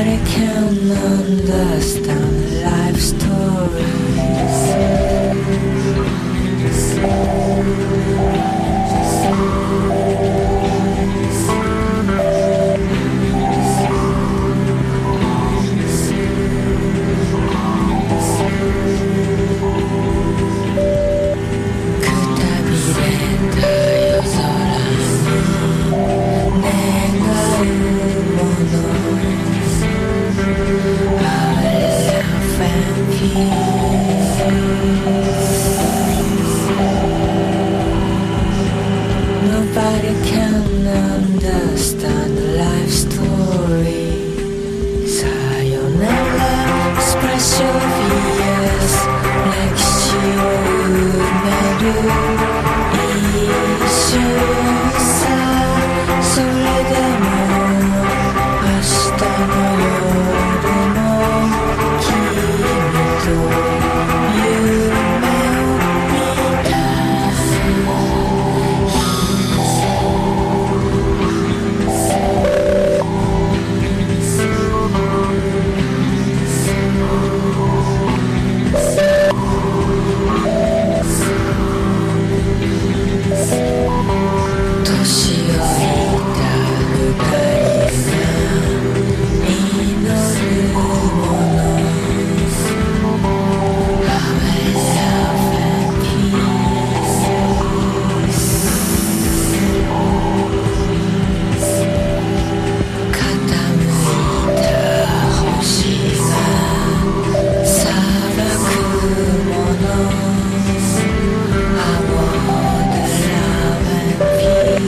Nobody can understand life stories.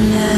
night.